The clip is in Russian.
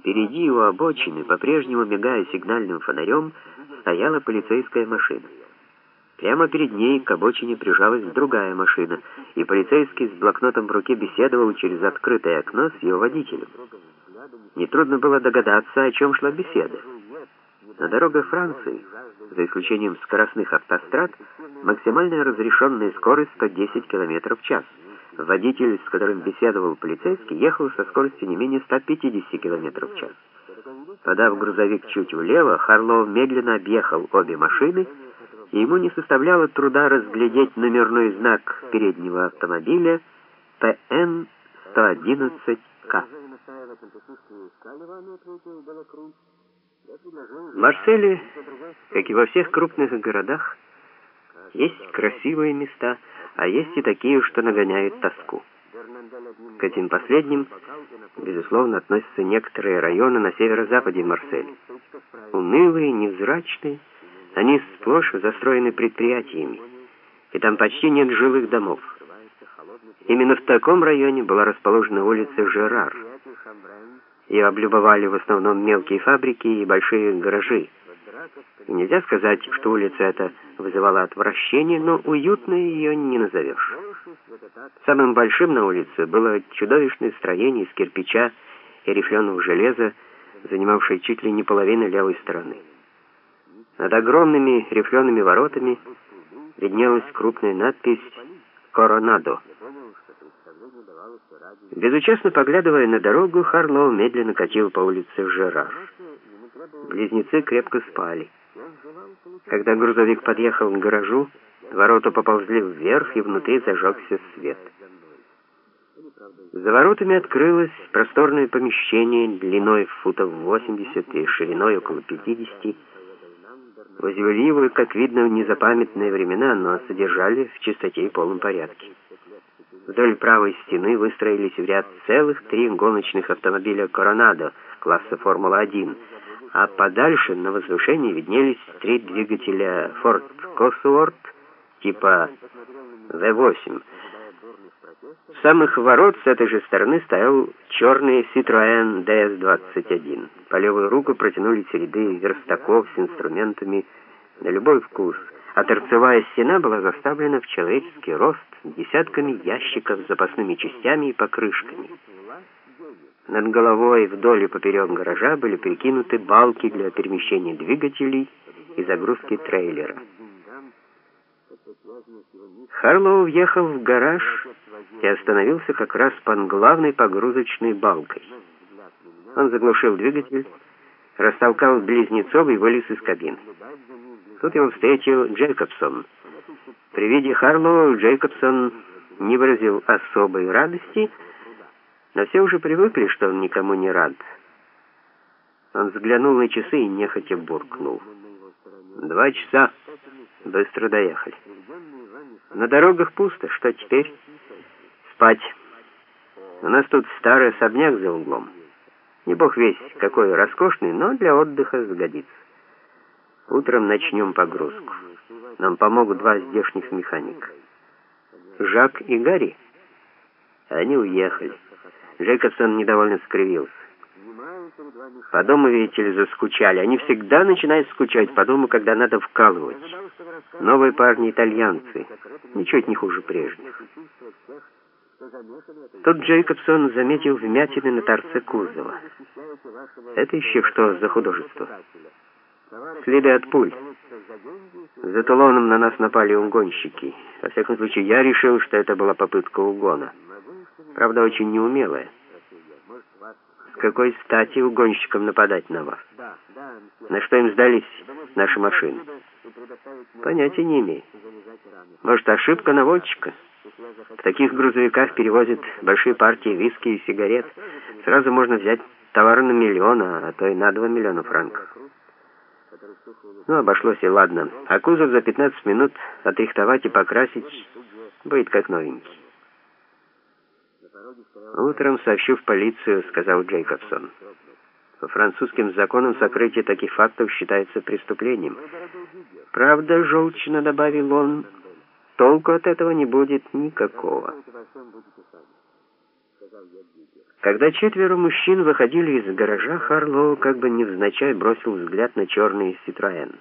Впереди у обочины, по-прежнему мигая сигнальным фонарем, стояла полицейская машина. Прямо перед ней к обочине прижалась другая машина, и полицейский с блокнотом в руке беседовал через открытое окно с ее водителем. Нетрудно было догадаться, о чем шла беседа. На дорогах Франции, за исключением скоростных автострад, максимальная разрешенная скорость 110 км в час. Водитель, с которым беседовал полицейский, ехал со скоростью не менее 150 км в час. Подав грузовик чуть влево, Харлоу медленно объехал обе машины, и ему не составляло труда разглядеть номерной знак переднего автомобиля ПН-111К. В Марселе, как и во всех крупных городах, есть красивые места, а есть и такие, что нагоняют тоску. К этим последним, безусловно, относятся некоторые районы на северо-западе Марселя. Унылые, невзрачные, они сплошь застроены предприятиями, и там почти нет жилых домов. Именно в таком районе была расположена улица Жерар. Ее облюбовали в основном мелкие фабрики и большие гаражи. Нельзя сказать, что улица эта вызывала отвращение, но уютной ее не назовешь. Самым большим на улице было чудовищное строение из кирпича и рифленого железа, занимавшее чуть ли не половину левой стороны. Над огромными рифлеными воротами виднелась крупная надпись «Коронадо». Безучастно поглядывая на дорогу, Харлоу медленно катил по улице Жерар. Близнецы крепко спали. Когда грузовик подъехал к гаражу, ворота поползли вверх, и внутри зажегся свет. За воротами открылось просторное помещение длиной футов 80 и шириной около 50. Возвели его, как видно, в незапамятные времена, но содержали в чистоте и полном порядке. Вдоль правой стены выстроились в ряд целых три гоночных автомобиля «Коронадо» класса «Формула-1», а подальше на возвышении виднелись три двигателя «Форд Косуорт» типа В-8. С самых ворот с этой же стороны стоял черный Citroën DS-21. По левую руку протянулись ряды верстаков с инструментами на любой вкус, а торцевая стена была заставлена в человеческий рост десятками ящиков с запасными частями и покрышками. Над головой вдоль и поперек гаража были перекинуты балки для перемещения двигателей и загрузки трейлера. Харлоу въехал в гараж и остановился как раз под главной погрузочной балкой. Он заглушил двигатель, растолкал близнецов и вылез из кабины. Тут его встретил Джейкобсон. При виде Харлоу Джейкобсон не выразил особой радости, но все уже привыкли, что он никому не рад. Он взглянул на часы и нехотя буркнул. «Два часа. Быстро доехали. На дорогах пусто. Что теперь? Спать. У нас тут старый особняк за углом. Не бог весь какой роскошный, но для отдыха сгодится. Утром начнем погрузку. Нам помогут два здешних механика. Жак и Гарри. Они уехали. Джейкобсон недовольно скривился. По дому, видите ли, заскучали. Они всегда начинают скучать по дому, когда надо вкалывать. Новые парни итальянцы, ничуть не хуже прежних. Тут Джейкобсон заметил вмятины на торце кузова. Это еще что за художество? Следы от пуль. За Тулоном на нас напали угонщики. Во всяком случае, я решил, что это была попытка угона. Правда, очень неумелая. С какой стати угонщикам нападать на вас? На что им сдались наши машины? Понятия не имею. Может, ошибка наводчика? В таких грузовиках перевозят большие партии виски и сигарет. Сразу можно взять товар на миллион, а то и на два миллиона франков. Ну, обошлось и ладно. А кузов за 15 минут отрихтовать и покрасить будет как новенький. «Утром сообщу в полицию», — сказал Джейкобсон. По французским законам сокрытие таких фактов считается преступлением. Правда, желчно добавил он, толку от этого не будет никакого. Когда четверо мужчин выходили из гаража, Харлоу как бы невзначай бросил взгляд на черный «Ситроэн».